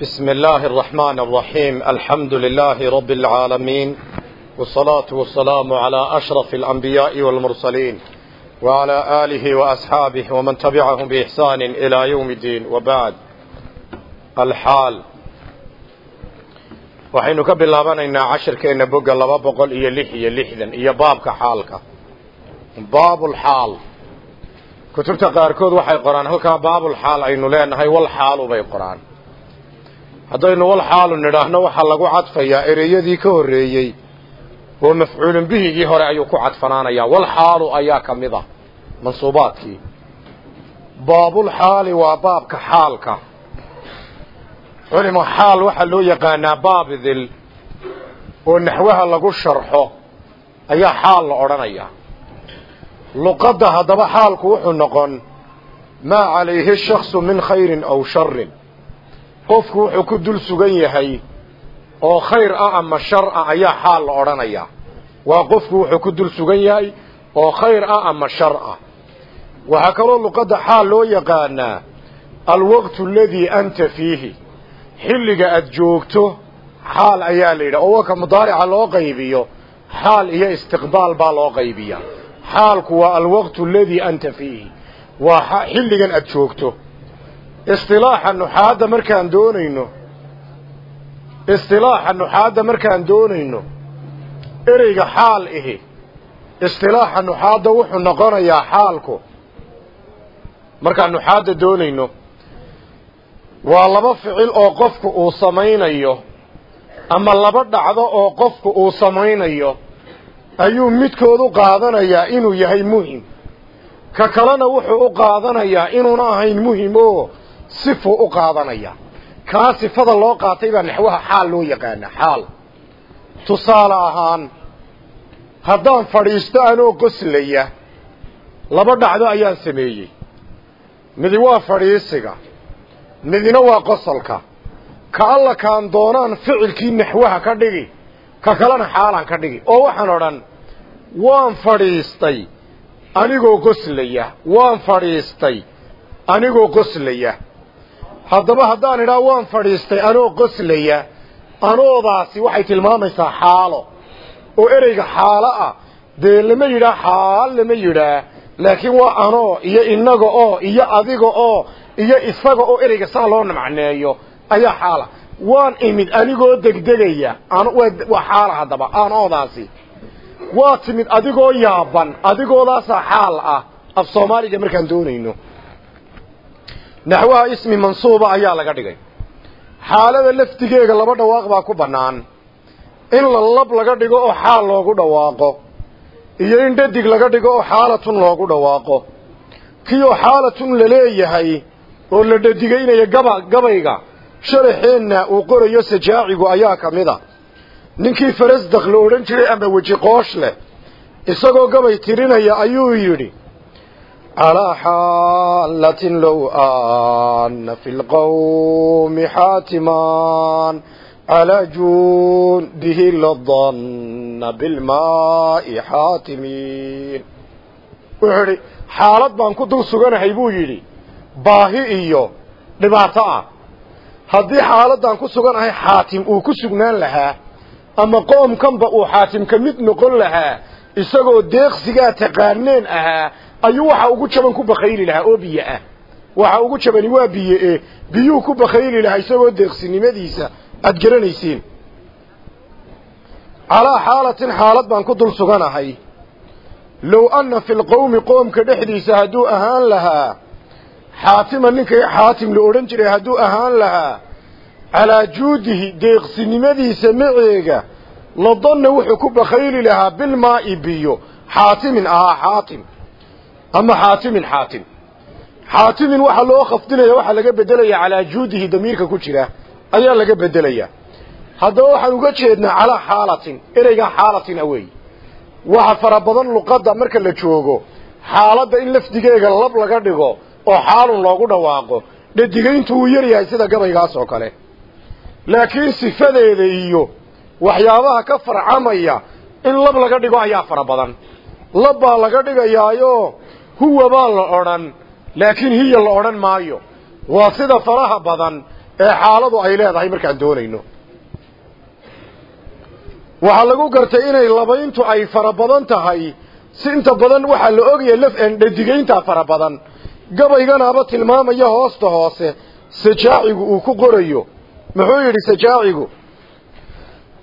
بسم الله الرحمن الرحيم الحمد لله رب العالمين والصلاة والسلام على أشرف الأنبياء والمرسلين وعلى آله وأصحابه ومن تبعهم بإحسان إلى يوم الدين وبعد الحال waxaynu ka bilaabanaynaa cashirkeenna bogga laba boqol iyo lix iyo lixdan iyo baabka xaalka baabulxaal kutubta qaarkood waxay qoraan halkaa baabulxaal aynu leenahay wal xaalu bay qoraan haddaynu wal xaalu nidhaahno waxaa lagu cadfayaa ereyadii ka horreeyey oo mafcuulun bihigii hore ayuu ku cadfanaanayaa. Wal xaalu ayaa ka mid ah mansuubaadkii. Baabulxaali waa baabka xaalka. Culima xaal waxaa loo yaqaanaa baabidil oo naxwaha lagu sharxo ayaa xaal la odhanayaa luqadda haddaba xaalku wuxuu noqon maa calayhi shaksu min khayrin aw sharin qofku wuxuu ku dul sugan yahay oo khayr ah ama shar ah ayaa xaal la odhanayaa waa qofku wuxuu ku dul sugan yahay oo khayr ah ama shar ah. Waxaa kaloo luqadda xaal loo yaqaanaa alwaqtu aladii anta fiihi. Xilliga aada joogto xaal ayaa la yidhaha. Oo waka mudaarica loo qaybiyo xaal iyo istiqbaal baa loo qaybiyaa. Xaalku waa alwaqtu aladii anta fiihi. Waa xilligan aada joogto istilaaxa nuxaadda markaan doonayno. Istilaaxa nuxaadda markaan doonayno. Ereyga xaal ihi. Istilaaxa nuxaadda wuxuu noqonayaa xaalku. Markaan nuxaadda doonayno waa laba ficil oo qofku uu samaynayo ama laba dhacdo oo qofku uu samaynayo ayuu midkood u qaadanayaa inuu yahay muhiim. Ka kalena wuxuu u qaadanayaa inuuna ahayn muhiim oo sifuu u qaadanaya. Kaa sifada loo qaatay baa naxwaha xaal loo yaqaana xaal. Tusaale ahaan haddaan fadhiisto anoo qoslaya laba dhacdo ayaan sameeyey. Midi waa fadhiisiga midina waa qosolka. Ka alla kaan doonaan ficilkii naxwaha ka dhigi ka kalena xaalaan ka dhigi. Oo waxaan odhan waan fadhiistay anigoo qoslaya waan fadhiistay anigoo qoslaya haddaba haddaan idhaa waan fadhiistay anoo qoslaya anoodaasi waxay tilmaamaysaa xaalo. Oo ereyga xaalo ah dee lama yidhaa xaal lama yidhaa laakiin waa anoo iyo inaga oo iyo adiga oo iyo isaga oo ereyga saa loo macneeyo ayaa xaala. Waan imid anigoo degdegaya waa xaala haddaba aanoodaasi waa timid adigoo yaaban adigoodaasaa xaal ah. Af soomaaliga markaan doonayno naxwaha ismi mansuuba ayaa laga dhigay xaalada laftigeega laba dhawaaq baa ku bannaan in la lab laga dhigo oo xaal loogu dhawaaqo iyo in dhadig laga dhigo oo xaalatun loogu dhawaaqo kii oo xaalatun la leeyahay oo la dhadigaynaya gaba gabayga sharaxeenna uu qorayo sajaacigu ayaa ka mid a ninkii farasdak la odhan jiray ama weji qoosh leh isagoo gabay tirinaya ayuu yidhi calaa xaalatin low aana fi lqawmi xaatiman calaa juundihi ladanna bilmaa'i xaatimiin wuxuu idhi xaalad baan ku dul suganahay buu yidhi baahi iyo dhibaato ah haddii xaaladdan ku suganahay xaatim uu ku sugnaan lahaa ama qoomkanba uu xaatim ka mid noqon lahaa isagoo deeqsigaa taqaaneen ahaa ayuu waxa ugu jaban ku bakhayli lahaa oo biyo ah. Waxa ugu jabani waa biyo e biyuu ku bakhayli lahaa isagoo deeqsinimadiisa aada garanaysiin. Calaa xaalatin xaalad baan ku dul suganahay. Low anna fi lqowmi qoomka dhexdiisa hadduu ahaan lahaa xaatima ninkay xaatim la odhan jiray hadduu ahaan lahaa calaa juudihi deeqsinimadiisa maceega ladanna wuxuu ku bakhayli lahaa bilmaa'i biyo. Xaatimin ahaa xaatim ama xaatimin xaatim xaatimin waxaa loo khafdinaya waxaa laga beddelaya calaa juudihi damiirka ku jira ayaa laga beddelaya haddaba waxaan uga jeednaa calaa xaalatin ereygaa xaalatin awey waxa fara badan luqadda marka la joogo xaaladda in lafdigeega lab laga dhigo oo xaalun loogu dhawaaqo dhadigayntu uu yar yahay sida gabaygaas oo kale. Laakiin sifadeeda iyo waxyaabaha ka farcamaya in lab laga dhigo ayaa fara badan. Lab laga dhigayaayo huwa baa la odhan laakiin hiya la odhan maayo. Waa sida faraha badan ee xaaladu ay leedahay markaan doonayno. Waxaa lagu gartay inay labayntu ay fara badan tahay. Si inta badan waxaa la ogaya laf dhadigayntaa fara badan. Gabayganaaba tilmaamaya hoosta hoose sajaacigu uu ku qorayo. Muxuu yidhi sajaacigu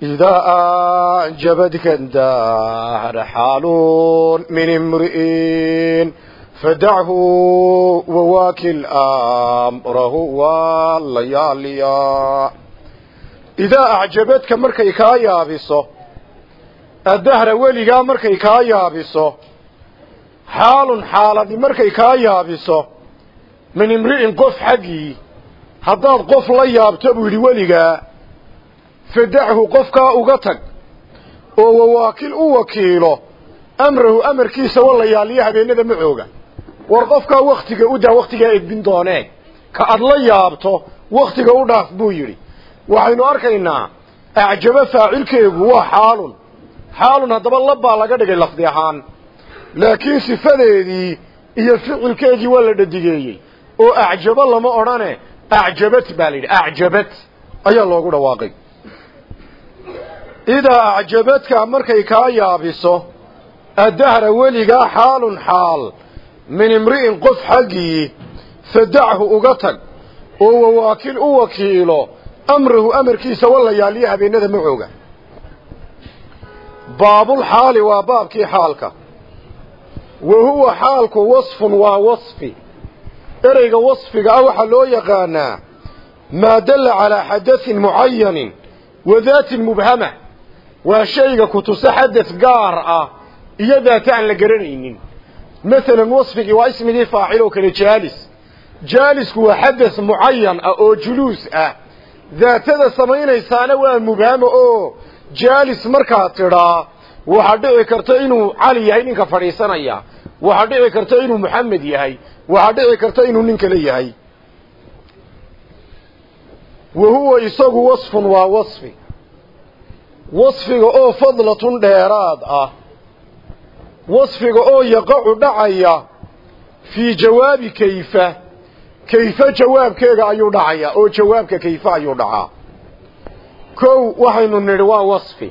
idaa acjabadka daahra xaalun min imri'in fadachu wawaakil amrahu walayaaliya idaa acjabadka markay kaa yaabiso addahra weligaa markay kaa yaabiso xaalun xaaladi markay kaa yaabiso min imri'in qof xaggii haddaad qof la yaabto buu yidhi weligaa fadachu qofkaa uga tag oo wawaakil u wakiilo amrahu amarkiisa walayaaliyo habeenada macooga war qofkaa wakhtiga u daa wakhtigaa edbin doonee ka ad la yaabto wakhtiga u dhaaf buu yidhi. Waxaynu arkaynaa acjabo faacilkeegu waa xaalun. Xaalun haddaba labbaa laga dhigay lafdi ahaan. Laakiin sifadeedii iyo ficilkeedii waa la dhadigeeyey. Oo acjabo lama odhane acjabat baa la yidhi ayaa loogu dhawaaqay idaa acjabadka markay kaa yaabiso addahra weligaa xaalun xaal min imri'in qof xaggii fadachu uga tag oo wawaakil u wakiilo amrahu amarkiisa walayaaliyo habeenada macooga baabulxaali waa baabkii xaalka. Wa huwa xaalku wasfun waa wasfi. Ereyga wasfiga ah waxaa loo yaqaanaa maa dalla calaa xadahin mucayanin wa daatin mubhama waa shayga ku tusa xadad gaar ah iyo daata aan la garanaynin. Masalan wasfigii waa ismigii faacil oo kale jaalis. Jaalisku waa xadas mucayan ah oo juluus ah. Daatada samaynaysaana waa mubhama oo jaalis markaad tidhaa waxaa dhici karta inuu cali yahay ninka fadhiisanaya. Waxaa dhici karta inuu muxamed yahay. Waxaa dhici karta inuu nin kale yahay. Wa huwa isagu wasfun waa wasfi wasfiga oo fadlatun dheeraad ah wasfiga oo yaqacu dhacaya fii jawaabi kayfa kayfa jawaabkeega ayuu dhacayaa oo jawaabka kayfa ayuu dhacaa. Kow waxaynu nidhi waa wasfi.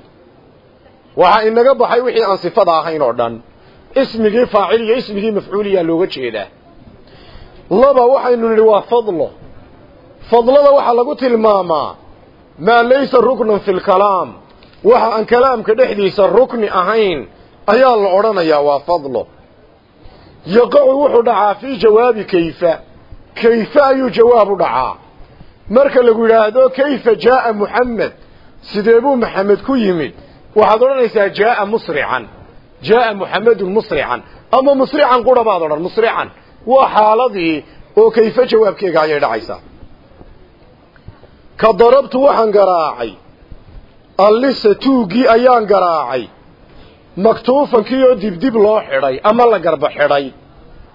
Waxaa inaga baxay wixii aan sifada ahayn oo dhan. Ismigii faacil iyo ismigii mafcuuliyaa looga jeedaa laba waxaynu nidhi waa fadlo. Fadlada waxaa lagu tilmaamaa maa laysa ruknan fi lkalaam waxa aan kalaamka dhexdiisa rukni ahayn ayaa la odhanayaa waa fadlo. Yaqacu wuxuu dhacaa fii jawaabi kayfa. Kayfa ayuu jawaab u dhacaa. Marka lagu yidhaahdo kayfa jaaa muxamed sidee buu maxamed ku yimid? Waxaad odhanaysaa jaaa musrican. Jaaa muxamedun musrican. Ama musrican qura baad odhan musrican. Waa xaaladii oo kayfa jawaabkeega ayay dhacaysaa. Ka darabtu waxaan garaacay allisa tuuggii ayaan garaacay. Maktuufankii oo dibdib loo xidhay ama la garba xidhay.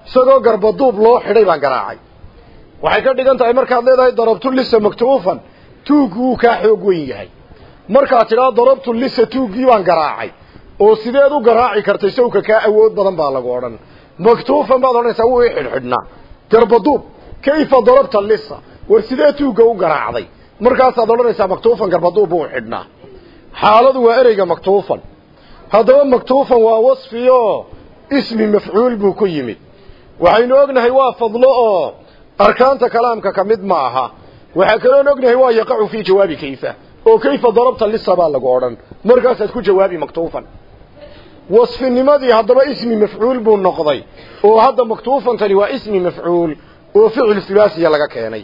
Isagoo garbaduub loo xidhay baan garaacay. Waxay ka dhigan tahay markaad leedahay darabtu lisa maktuufan tuuggu wuu kaa xoog weyn yahay. Markaad tidhaa darabtu lisa tuuggii baan garaacay oo sideed u garaaci kartay sawka kaa awood badan baa lagu odhan. Maktuufan baad odhanaysaa wuu i xidhxidhnaa. Garbaduub kayfa darabta lisa? War sidee tuugga u garaacday? Markaasaad odhanaysaa maktuufan garbaduub buu xidhnaa xaaladu waa ereyga maktuufan. Haddaba maktuufan waa wasfi oo ismi mafcuul buu ku yimid. Waxaynu ognahay waa fadlo oo arkaanta kalaamka ka mid ma aha. Waxaa kaloon ognahay waa yaqacu fii jawaabi kayfa oo kayfa darabta lisa baa lagu odhan. Markaasaad ku jawaabi maktuufan. Wasfinimadii haddaba ismi mafcuul buu noqday oo hadda maktuufantani waa ismi mafcuul oo ficil sulaasiya laga keenay.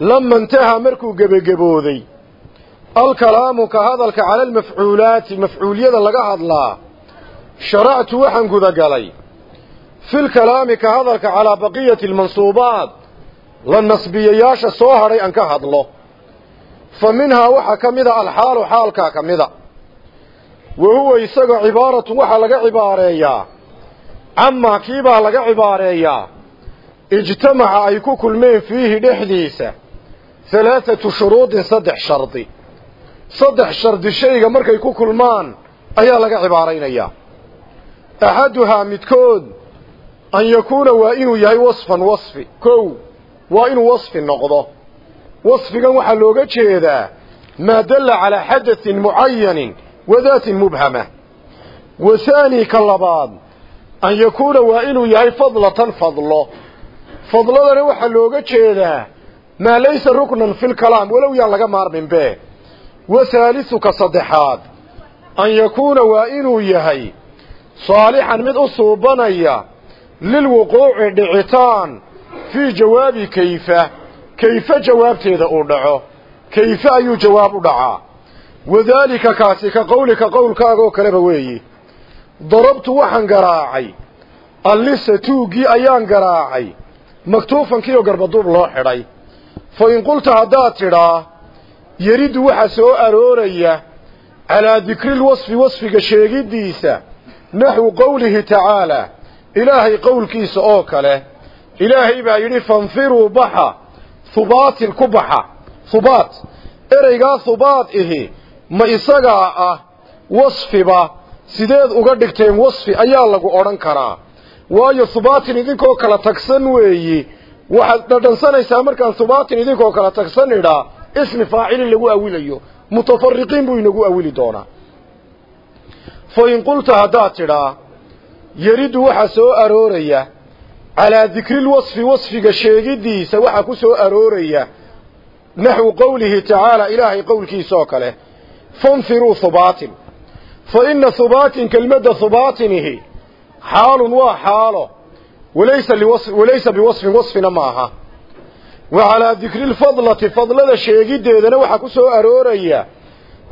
Lama intahaa markuu gebagabooday alkalaamu ka hadalka cala almafcuulaati mafcuuliyada laga hadlaa sharactu waxaan gudagalay. Fi lkalaami ka hadalka calaa baqiyati almansuubaat la nasbiyayaasha soo hadhay aan ka hadlo. Fa minhaa waxaa ka mida alxaalu xaalkaa ka mida. Wa huwa isaga cibaaratun waxaa laga cibaareeyaa. Camaa kiibaa laga cibaareeyaa. Ijtamaca ay ku kulmeen fiihi dhexdiisa. Halaathatu shuruudin saddex shardi saddex shardi shayga markay ku kulmaan ayaa laga cibaaraynayaa axaduhaa midkood an yakuuna waa inuu yahay wasfan wasfi. Kow waa inuu wasfi noqdo. Wasfigan waxaa looga jeedaa maa dalla calaa xadatin mucayanin wadaatin mubhama. Wa haani ka labaad an yakuuna waa inuu yahay fadlatan fadlo. Fadladana waxaa looga jeedaa maa laysa ruknan fi lkalaam walow yaan laga maarmin be wa haalisuka saddexaad. An yakuuna waa inuu yahay saalixan mid u suubanaya lilwuquuci dhicitaan fii jawaabi kayfa kayfa jawaabteeda uu dhaco kayfe ayuu jawaab u dhacaa. Wadaalika kaasi ka qowlika qowlkaaga oo kaleba weeyi darabtu waxaan garaacay allisa tuuggii ayaan garaacay maktuufankii oo garbaduub loo xidhay fa in qulta haddaad tidhaa yeridu waxaa soo arooraya calaa dikrilwasfi wasfiga sheegiddiisa naxwu qowlihi tacaalaa ilaahay qowlkiisa oo kale. Ilaahay baa yidhi fanfiruu baxa hubaatin ku baxa. Hubaat ereygaa hubaat ihi ma isagaa ah wasfiba sideed uga dhigteen wasfi ayaa lagu odhan karaa. Waayo hubaatin idinkoo kala tagsan weeyi waxaad dhadhansanaysaa markaan hubaatin idinkoo kala tagsan idhaa ismi faacilin lagu awilayo mutafariqiin buu inagu awili doonaa fa in qulta haddaad tidhaa yeridu waxaa soo arooraya calaa dikrilwasfi wasfiga sheegiddiisa waxaa ku soo arooraya naxwu qowlihi tacaala ilaahay qowlkiisa oo kale fanfiruu hubaatin fa inna hubaatin kelmadda hubaatinihi xaalun waa xaalo walaysa biwasfin wasfina maaha waxaa ku soo arooraya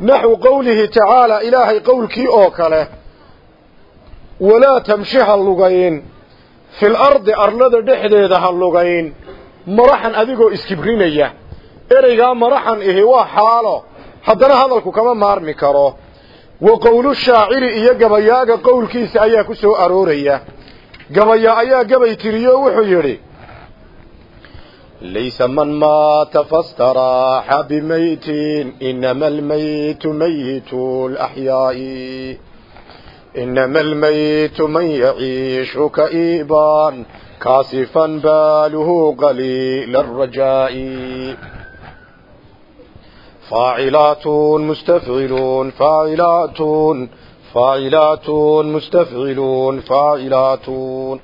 naxwu qowlihi tacaala ilaahay qowlkii oo kale. Walaa tamshi ha lugayn fil ardi arlada dhexdeeda ha lugayn. Maraxan adigoo iskibrinaya ereygaa maraxan ihi waa xaalo haddana hadalku kama maarmi karo. Wa qowlu shaaciri iyo gabayaaga qowlkiisa ayaa ku soo arooraya. Gabayaa ayaa gabay tiriyo wuxuu yidhi laysa man maata fastaraaxa bimaytin inama almaytu mayitu laxyaa'i inama almaytu man yaciishu ka'iibaan kaasifan baaluhu qaliila arajaa'i faacilaatun mustafciluun faacilaatun faacilaatun mustafciluun faacilaatun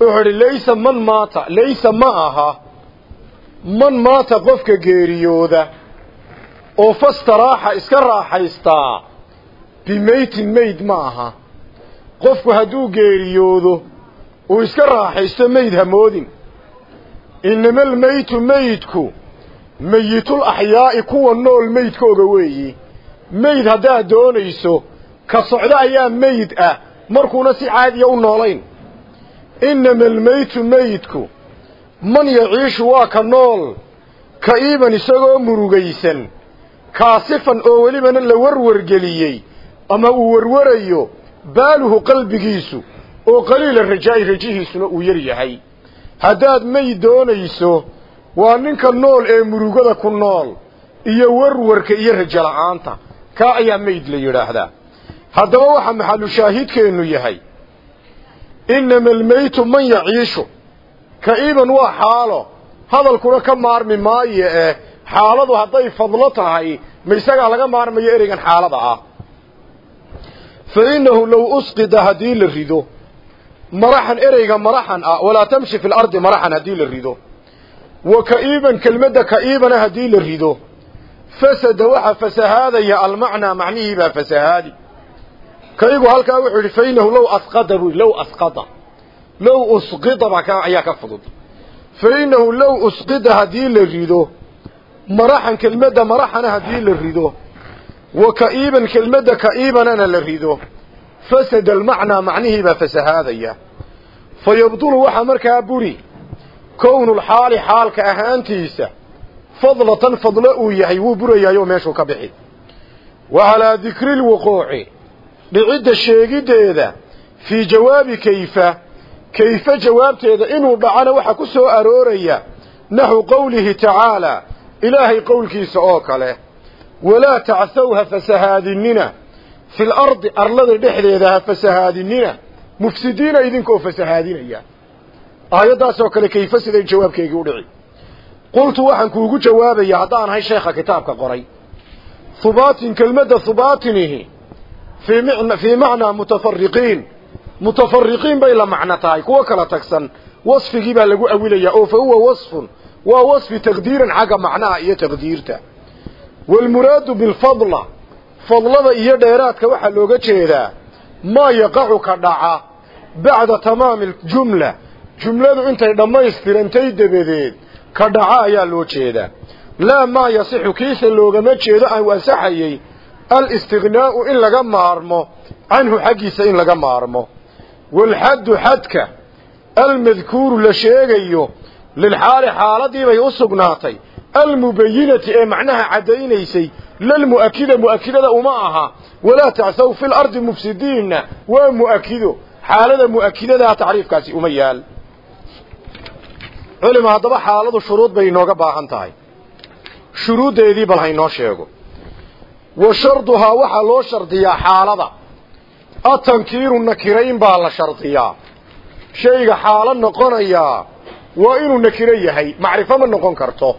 wuxuu idhi laysa man maata laysa ma aha man maata qofka geeriyooda oo fastaraaxa iska raaxaystaa bimeytin meyd ma aha. Qofku hadduu geeriyoodo uu iska raaxaysto meyd hamoodin inama almeytu meydku meyitul axyaa'i kuwa nool meydkooga weeyi. Meyd haddaad doonayso ka socdo ayaa meyd ah markuuna si caadiya u noolayn. Inama almeytu meydku man yaciishu waa ka nool ka'iiban isagoo murugaysan kaasifan oo welibana la warwargeliyey ama uu warwarayo baaluhu qalbigiisu oo qaliila rajaa'i rajihiisuna uu yar yahay. Haddaad meyd doonayso waa ninka nool ee murugada ku nool iyo warwarka iyo rajo la'aanta. Kaa ayaa meyd la yidhaahdaa. Haddaba waxaa maxalu shaahidkeennu yahay inama almeytu man ka'iiban waa xaalo hadalkuna ka maarmi maayo eh xaaladu hadday fadlo tahay ma isagaa laga maarmayo ereygan xaalada ah. Fa innahu low usqida haddii la rido maraxan ereyga maraxan ah walaa tamshi fi lardi maraxan haddii la rido. Wa ka'iiban kelmadda ka'iibana haddii la rido fasada waxaa fasahaadaya almacnaa macnihii baa fasahaadi. Kaygu halkaa wuxuu yidhi fa innahu low low usqida baa ayaa ka fudud fa innahu low usqida haddii la rido maraxan kelmadda maraxana haddii la rido wa ka'iiban kelmadda ka'iibanana la rido fasada almacnaa macnihii baa fasahaadaya fa yabdulu waxaa markaa buri kownulxaali xaalka ahaantiisa fadlatan fadlo uu yahay wuu burayaayoo meeshuu ka bixi wa calaa dikri lwuquuci dhicidda sheegiddeeda fii jawaabi kayfa kayfe jawaabteeda inuu dhacana waxaa ku soo arooraya? Naxwu qowlihi tacaalaa ilaahay qowlkiisa oo kale. Walaa tacthow ha fasahaadinina fil ardi arlada dhexdeeda ha fasahaadinina mufsidiina idinkoo fasahaadinaya aayaddaasoo kale kayfe siday jawaabkeygii u dhici? Qultu waxaan kuugu jawaabaya haddaan ahay sheekha kitaabka qoray. Hubaatin kelmadda hubaatinihi fii macnaa mutafariqiin mutafariqiin bay la macno tahay kuwo kala tagsan. Wasfigii baa lagu awilayaa oo fa huwa wasfun. Waa wasfi taqdiiran xagga macnaha iyo taqdiirta. Waalmuraadu bilfadla fadlada iyo dheeraadka waxaa looga jeedaa maa yaqacu ka dhaca bacda tamaami aljumla jumladu intay dhammaystirantay dabadeed ka dhaca ayaa loo jeedaa. Laa maa yasixu kiisa loogama jeedo aan ansaxayey alistighnaa'u in laga maarmo canhu xaggiisa in laga maarmo waalxaddu xadka almadkuuru la sheegayo lilxaali xaaladiibay u sugnaatay almubayinati ee macnaha caddaynaysay lalmu'akida mu'akidada uma aha walaa tacsaw fi lardi mufsidiinna waa mu'akido xaalada mu'akidadaa tacriifkaasi uma yaal culima haddaba xaaladu shuruud bay inooga baahan tahay shuruuddeedii bal haynoo sheego wa sharduhaa waxaa loo shardiyaa xaalada atankiiru nakirayn baa la shardiyaa. Shayga xaalo noqonayaa waa inuu nakiro yahay. Macrifo ma noqon karto.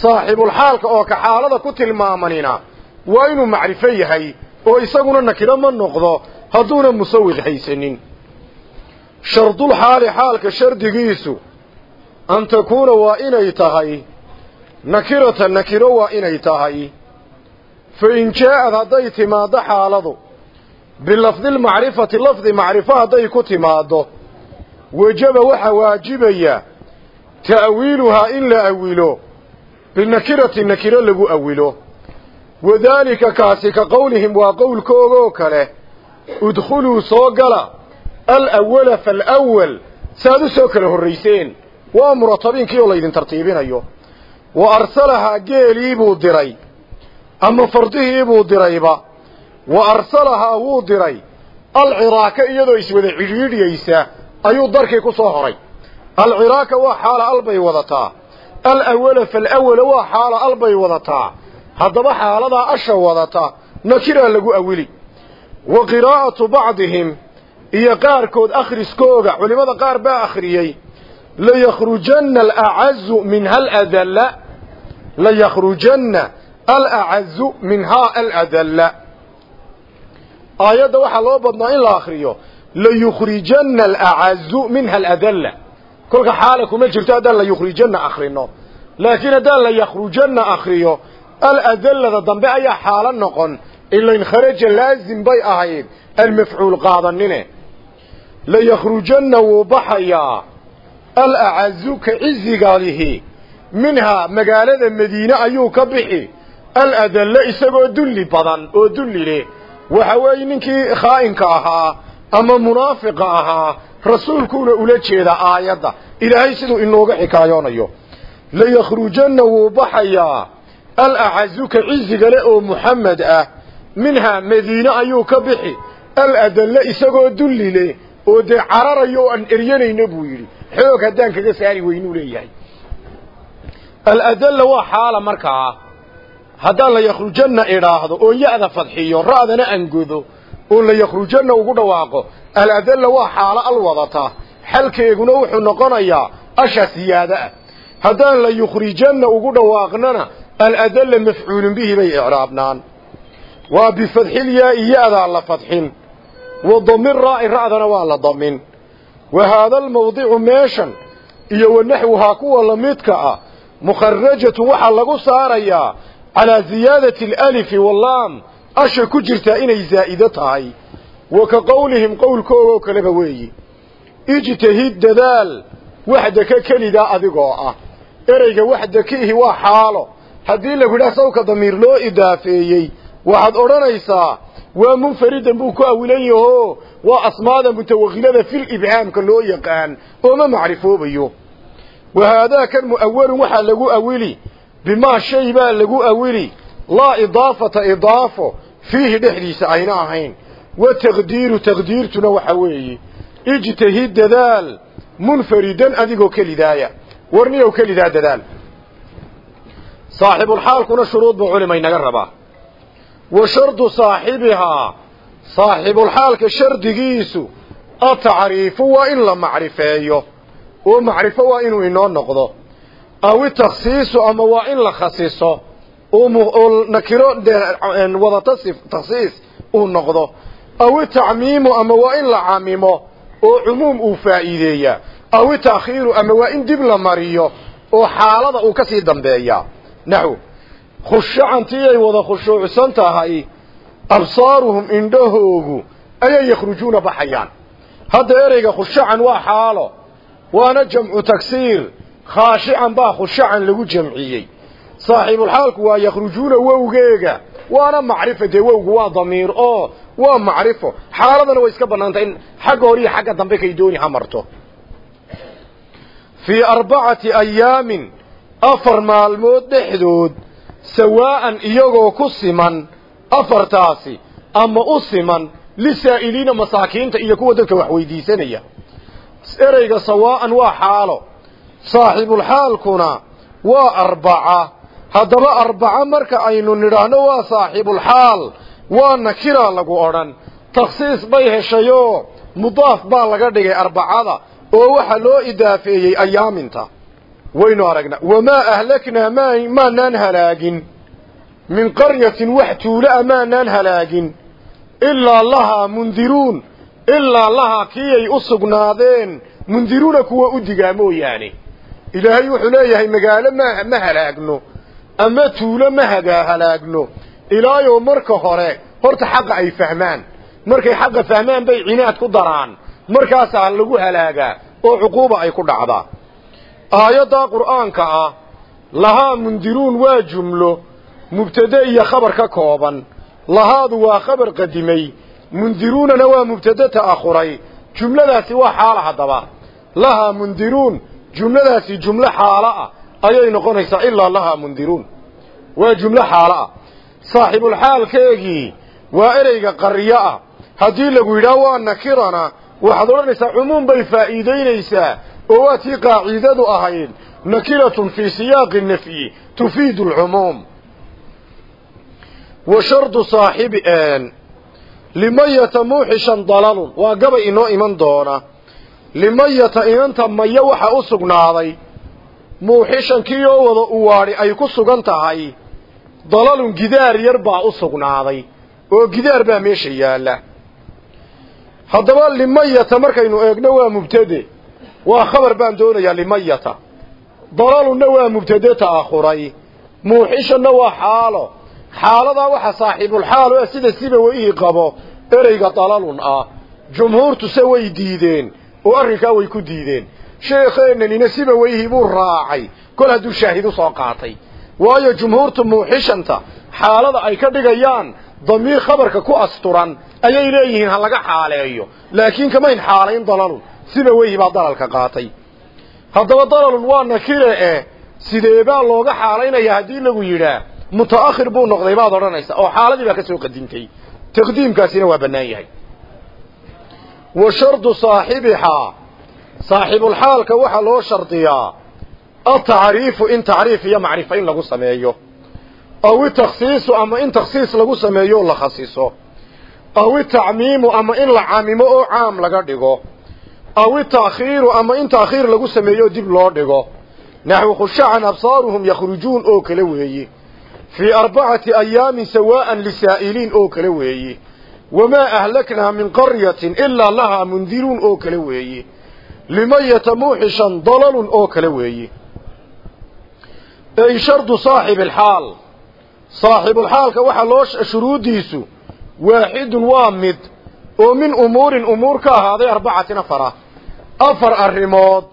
Saaxibulxaalka oo ka xaalada ku tilmaamanina waa inuu macrifo yahay oo isaguna nakiro ma noqdo hadduuna musawid haysanin. Shardulxaali xaalka shardigiisu an takuuna waa inay tahay nakirata nakiro waa inay tahay. Fa in jaa-ad hadday timaaddo xaaladu bilafdilmacrifati lafdi macrifo hadday ku timaaddo wajaba waxaa waajibaya ta'wiiluhaa in la awilo binakirati nakiro lagu awilo wadaalika kaasi ka qowlihim waa qowlkoogoo kale udkhuluu soo gala alawala faalawal saaad u soo kala horrayseen waa muratabiinkii oo laydin tartiibinayo wa arsalahaa geelii buu diray ama fardihii buu dirayba wa arsalahaa wuu diray. Alciraaka iyadoo iswada cidhiidhiyaysa ayuu darkii ku soo horay. Alciraaka waa xaala albay wadataa. Alawala falawala waa xaala albay wadataa. Haddaba xaaladaa asha wadata nakiraa lagu awili. Wa qiraa'atu bacdihim iyo qaarkood akhriskooga culimmada qaar baa akhriyey layakhrujanna alacazu minha aladalla. Layakhrujanna alacazu minhaa aladalla aayadda waxaa loo badnaa in la akhriyo layukhrijanna alacazu minha aladalla. Kolka xaala kuma jirto haddaan layukhrijanna akhrino. Laakiin haddaan layakhrujanna akhriyo aladallada dambe ayaa xaalo noqon. Ilain kharaja laazim bay ahayd almafcuul qaadanine. Layakhrujanna wuu baxayaa alacazu ka cizigaalihi minhaa magaalada madiine ayuu ka bixi aladalla isagoo dulli badan oo dulli leh waxa weeye ninkii khaa'inka ahaa ama munaafiqa ahaa rasuulkuuna ula jeeda aayadda. Ilaahay siduu inooga xikaayoonayo layakhrujanna wuu baxayaa alacazu ka ciziga leh oo muxamed ah. Minhaa madiine ayuu ka bixi. Aladalla isagoo dulli oo dee cararayo oo aan eryanayno buu yidhi. Xoog haddaan kaga saari weynuu leeyahay. Aladalla waa xaala markaa haddaan layakhrujanna idhaahdo oon ya-da fadxiyo ra'dana angodo oon layakhrujanna ugu dhawaaqo aladalla waa xaalo al wadata xalkeeguna wuxuu noqonayaa asha siyaada. Ah haddaan layukhrijanna ugu dhawaaqnana aladalla mafcuulun bihi bay icraabnaan waa bifadxilyaa-i ya-daa la fadxin. Wa damin raa'i ra'dana waa la damin. Wa haada almawdicu meeshan iyo wa naxwuhaa kuwa lamidka ah mukharajatun waxaa lagu saarayaa calaa ziyaadati alalifi wallaam asha ku jirtaa inay zaa'ido tahay. Wa ka qowlihim qowlkoogoo kaleba weeyi. Ijtahid dadaal. Waxdaka kelidaa adigoo ah. Ereyga waxdakiihi waa xaalo. Haddii lagu yidhaha sawka damiir loo idaafeeyey waxaad odhanaysaa waa munfaridan buu ku awilan yaho waa asmaada mutawakilada fil ibhaamka loo yaqaan? Ooma macrifoobayo. Wa haadaa kan mu'awalun waxaa lagu awili bimaa shay baa lagu awili laa idaafata idaafo fiihi dhexdiisa ayna ahayn wa taqdiiru taqdiirtuna waxa weeye ijtahid dadaal munfaridan adigoo kelidaaya warniyow kelidaa dadaal saaxibulxaalkuna shuruud buu culima inaga rabaa wa shardu saaxibihaa saaxibulxaalka shardigiisu atacriifu waa in la macrifeeyo oo macrifo waa inuu inoo noqdo aw itakhsiisu ama waa in la khasiso oo nakiro wadata takhsiis uu noqdo. Aw itacmiimu ama waa in la camimo oo cumuum uu faa'iideeyaa. Aw itakhiiru ama waa in dib la mariyo oo xaalada uu ka sii dambeeyaa naxw. Khushacantii ay wada khushuucsan tahay absaaruhum indhahoogu ayay yakhrujuuna baxayaan. Hadda ereyga khushacan waa xaalo waana jamcu tagsiir khaashican baa khushacan lagu jamciyey. Saaxiibulxaalku waa yakhrujuuna wowgeega. Waana macrifo dee wowgu waa damiir oo waa macrifo. Xaaladana way iska bannaantay in xagga hor iyo xagga dambe kay dooni ha marto. Fii arbacati ayaamin afar maalmood dhexdood sawaa'an iyagoo ku siman afartaasi ama u siman lisaa'iliina masaakiinta iyo kuwa dadka wax ereyga sawaa'an waa xaalo saaxibulxaalkuna waa arbaca. Haddaba arbaca marka aynu nidhaahno waa saaxibulxaal waa nakira lagu odhan. Takhsiis bay heshayoo mudaaf baa laga dhigay arbacada oo waxaa loo idaafeeyey ayaaminta. Waynu aragnaa wamaa ahlaknaa maanaan halaagin? Min qaryatin wax tuula maanaan halaagin? Ilaa lahaa mundiruun ilaa lahaa kiiyay u sugnaadeen mundiruuna kuwa u mooyaane ilaahay wuxuu leeyahay magaalo ma ma halaagno ama tuulo ma hagaa halaagno. Ilaayoo marka hore horta xaqa ay fahmaan. Markay xaqa fahmaan bay cinaad ku daraan. Markaasaa lagu halaagaa oo cuquuba ay ku dhacdaa. Aayaddaa qur'aanka ah lahaa mundiruun waa jumlo mubtade iyo khabar ka kooban. Lahaadu waa khabar qadimay mundiruunana waa mubtade ta'akhuray jumladaasi waa xaala haddaba. Lahaa mundiruun jumladaasi jumlo xaalo ah ayay noqonaysaa ilaa lahaa mundiruun. Waa jumlo xaalo ah. Saaxibulxaalkeegii waa ereyga qaryo ah. Haddii lagu yidhaah waa nakirana waxaad odhanaysaa cumuum bay faa'iidaynaysaa oo waa tii qaaciidadu ahayd. Nakiratun fii siyaaqi nafyi tufiidu alcumuum wa shardu saaxibi limayata muuxishan dalalun. Waa gabay inoo iman doona limayata inanta maya waxa u sugnaaday. Muuxishankii oo wada uwaadhi ay ku sugan tahay. Dalalun gidaar yar baa u sugnaaday oo gidaar baa meesha yaalla. Haddaba limayata markaynu eegno waa mubtade. Waa khabar baan doonayaa limayata. Dalalunna waa mubtade ta'akhuray muuxishanna waa xaalo. Xaaladaa waxa saaxiibulxaal ah sida siba weihii qabo ereyga dalalun ah. Jumhuurtuse way diideen oo arrinkaa way ku diideen. Sheekheenanina siba weyhii buu raacay. Kol hadduu shaahid u soo qaatay. Waayo jumhuurtu muuxishanta xaalada ay ka dhigayaan damiir khabarka ku asturan ayay leeyihiin ha laga xaaleeyo. Laakiin kamayn xaalayn dalalun siba weyhi baa dalalka qaatay. Haddaba dalalun waa nakire eh sideebaa looga xaalaynaya haddii lagu yidhaah mutaakhir buu noqday baad odhanaysa oo xaaladii baa ka soo qadintay. Taqdiimkaasina waa bannaan yahay wa shardu saaxibihaa saaxibulxaalka waxaa loo shardiyaa atacriifu in tacriif iyo macrifo in lagu sameeyo. Aw itakhsiisu ama in takhsiis lagu sameeyo oo la khasiso aw itacmiimu ama in la camimo oo caam laga dhigo. Aw itaakhiiru ama in taakhiir lagu sameeyo dib loo dhigo. Naxwu khushacan absaaruhum yakhrujuun oo kale weeye fii arbacati ayaamin sawaa'an lisaa'iliin oo kale weeye wamaa ahlaknaa min qaryatin ilaa lahaa mundiruun oo kale weeye limayata muuxishan dalalun oo kale weeye ay shardu saaxibi alxaal saaxibulxaalka waxaa loo shuruuddiisu waaxidun waa mid oo min umuurin umuur ka ahaaday arbacatin afar ah afar arrimood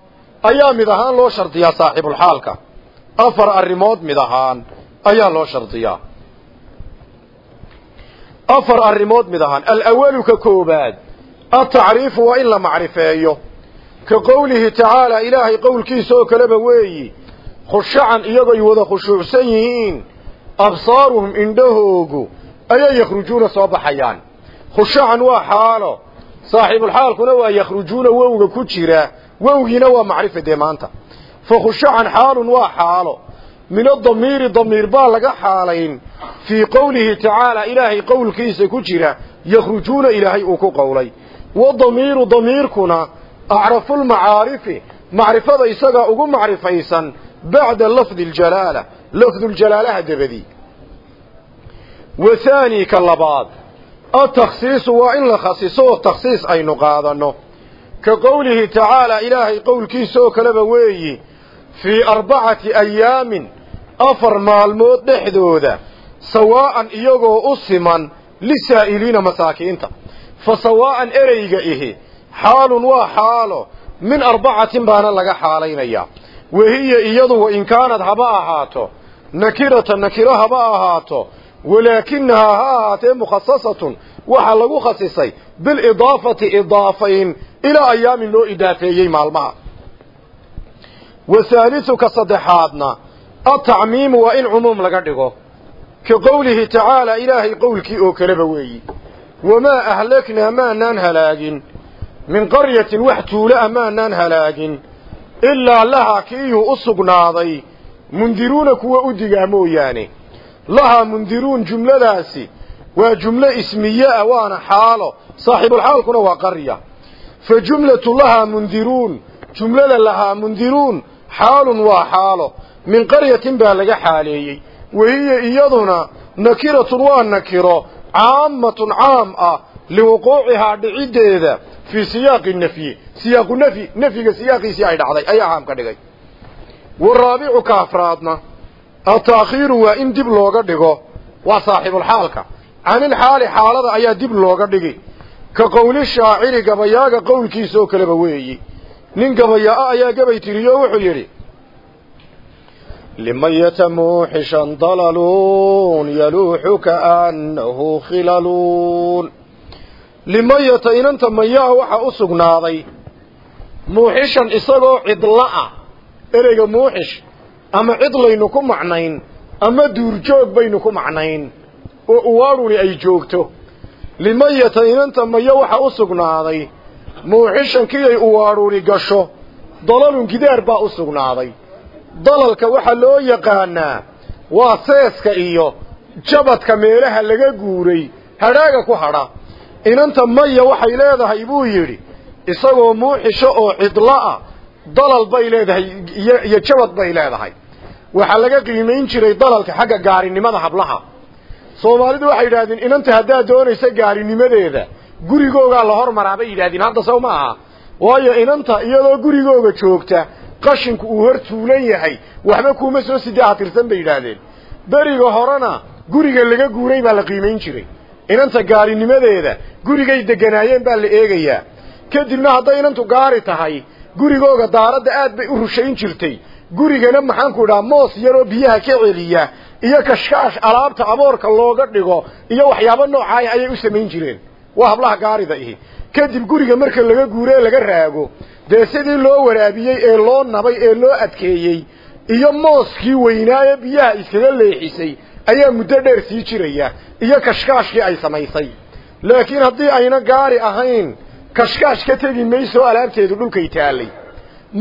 ayaa mid ahaan loo shardiyaa saaxibulxaalka afar arrimood mid ahaan ayaa loo shardiyaa afar arrimood mid ahaan. Alawalu ka koobaad atacriifu waa in la macrifeeyo. Ka qowlihi tacaala ilaahay qowlkiisa oo kaleba weeyi khushacan iyagoy wada khushuucsan yihiin. Absaaruhum indhahoogu ayay yakhrujuuna soo baxayaan. Khushacan waa xaalo. Saaxiibulxaalkuna waa yakhrujuuna wowga ku jira. Wowgiina waa macrifa maanta. Fa khushacan xaalun waa xaalo min adamiiri damiir baa laga xaalayn. Fii qowlihi tacaala ilaahay qowlkiisa ku jira yakhrujuuna ilaahay uu ku qowlay. Wadamiiru damiirkuna acrafulmacaarifi macrifada isagaa ugu macrifaysan bacda lafdi aljalaala lafduljalaalaha dabadii wa haani ka labaad atakhsiisu waa in la khasiso takhsiis aynu qaadanno ka qowlihi tacaala ilaahay qowlkiisa oo kaleba weeyi fii arbacati ayaamin afar maalmood dhexdooda sawaa'an iyagoo u siman lisaa'iliina masaakiinta. Fa sawaa'an ereyga ihi xaalun waa xaalo min arbacatin baana laga xaalaynayaa. Wahiya iyadu wa in kaanad haba ahaato nakirata nakiro haba ahaato walaakinahaa ha ahaatee mukhasasatun waxaa lagu khasisay bilidaafati idaafayn ilaa ayaamin loo idaafeeyey maalmaha. Wa saddexaadna atacmiimu waa in cumuum laga dhigo. Ka qowlihi tacaala ilaahay qowlkii oo kaleba weeyi. Wamaa ahlaknaa maanaan halaagin. Min qaryatin wax tuula a maanaan halaagin. Ilaa lahaa kiiyuu u sugnaaday. Mundiruuna kuwa u digaa mooyaane. Lahaa mundiruun jumladaasi waa jumlo ismiye ah waana xaalo. Saaxibulxaalkuna waa qarya. Fa jumlatu lahaa mundiruun. Jumlada lahaa mundiruun xaalun waa xaalo min qaryatin baa laga xaaleeyey. Wahiya iyaduna nakiratun waa nakiro caammatun caam ah liwuquucihaa dhiciddeeda fii siyaaqi nafyi. Siyaaqu nafyi nafyiga siyaaqiisii ay dhacday ayaa caam ka dhigay. Waraabicu ka afraadna ataakhiiru waa in dib looga dhigo waa saaxibulxaalka canilxaali xaalada ayaa dib looga dhigi. Ka qowli shaaciri qowlkiisa oo kaleba weeyi nin gabayaa-a ayaa gabay tiriyo wuxuu yidhi limayata muuxishan dalaluun yaluuxu kaannahu khilaluun. Limayata inanta mayaa waxaa u sugnaaday muuxishan isagoo cidla-a ereyga muuxish ama cidlaynu ku macnayn ama duurjoog baynu ku macnayn oo uwaadhuni ay joogto. Limayata inanta maya waxaa u sugnaaday muuxishankiyay uwaadhuni gasho. Dalalun gidaar baa u sugnaaday. Dalalka waxaa loo yaqaanaa waa seeska iyo jabadka meelaha laga guuray. Hadhaaga ku hadha. Inanta maya waxay leedahay buu yidhi isagoo muuxisho oo cidla-a dalal bay leedahay iyo jabad bay leedahay. Waxaa laga qiimayn jiray dalalka xagga gaarinimada hablaha. Soomaalidu waxay yidhahdeen inanta haddaad doonaysa gaarinimadeeda gurigoogaa la hormaraa bay yidhahdeen hadda saw ma aha. Waayo inanta iyadoo gurigooga joogta qashinku uu hor tuulan yahay. Waxba kuuma soo sidaa tirsan bay yidhaahdeen. Beriga horena guriga laga guuray baa la qiimayn jiray. Inanta gaarinimadeeda gurigay deganaayeen baa la eegayaa kadibna hadday inantu gaari tahay gurigooga daaradda aad bay u rushayn jirtay. Gurigana maxaanku idhaha moos yaroo biyaha ka celiya iyo kashkaash alaabta aboorka looga dhigo iyo waxyaabo noocaaya ayay u samayn jireen waa hablaha gaarida ihi. Kadib guriga marka laga guuro ee laga raago dee sidii loo waraabiyey ee loo nabay ee loo adkeeyey iyo mooskii weynaaye biyaha iskaga leexisay ayaa muddo dheer sii jiraya iyo kashkaashkii ay samaysay. Laakiin haddii ayna gaari ahayn kashkaash ka tegi mayso alaabteedu dhulkay taallay.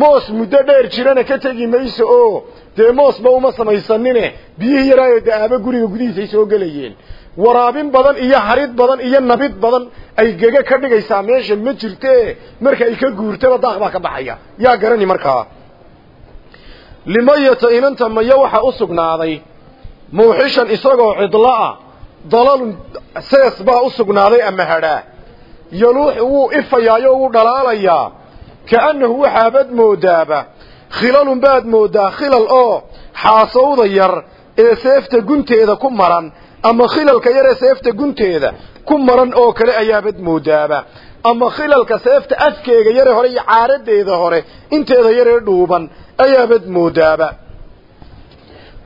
Moos muddo dheer jirana ka tegi mayso oo dee moosba uma samaysanine biyihii yaraayo da'aaba guriga gudihiisay soo gelayeen waraabin badan iyo harid badan iyo nabid badan ay gega ka dhigaysaa meesha ma jirtee marka ay ka guurtaba daaq baa ka baxaya. Yaa garani markaa limayata inanta maya waxaa u sugnaaday. Muuxishan isagoo cidla-a dalalun sees baa u sugnaaday ama hadhaa yaluuxu wuu ifayaayo wuu dhalaalayaa ka'annahu waxaabad moodaaba. Khilalun baad mooddaa khilal oo xaasawda yar ee seefta gunteeda ku maran ama khilalka yar ee seefta gunteeda ku maran oo kale ayaabad moodaaba. Ama khilalka seefta afkeega yare hore iyo caaradeeda hore inteeda yaree dhuuban ayaabad moodaaba.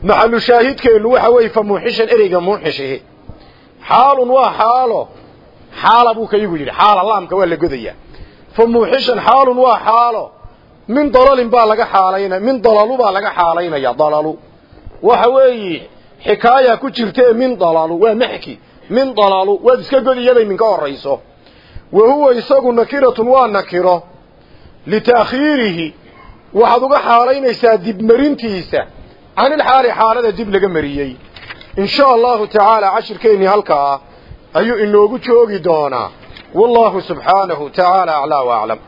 Maxalu shaahidkeennu waxa weeye fa muuxishan ereyga muuxishihi xaalun waa xaalo xaala buu kaygu yidhi xaala laamka waa la godayaa. Fa xaalun waa xaalo min dalalin baa laga xaalaynaya min dalalu baa laga xaalaynaya dalalu. Waxa weeye xikaaya ku jirtee min dalalu waa maxki. Min dalalu waad iska godiyaday minka horayso. Wa huwa isagu nakiratun waa nakiro. Litaakhiirihi waxaad uga xaalaynaysaa dibmarintiisa canilxaali xaalada dib laga mariyey. In sha allahu tacaala cashirkeennii halkaa ayuu inoogu joogi doonaa. Wallahu subxaanahu tacaala aclaa wa aclam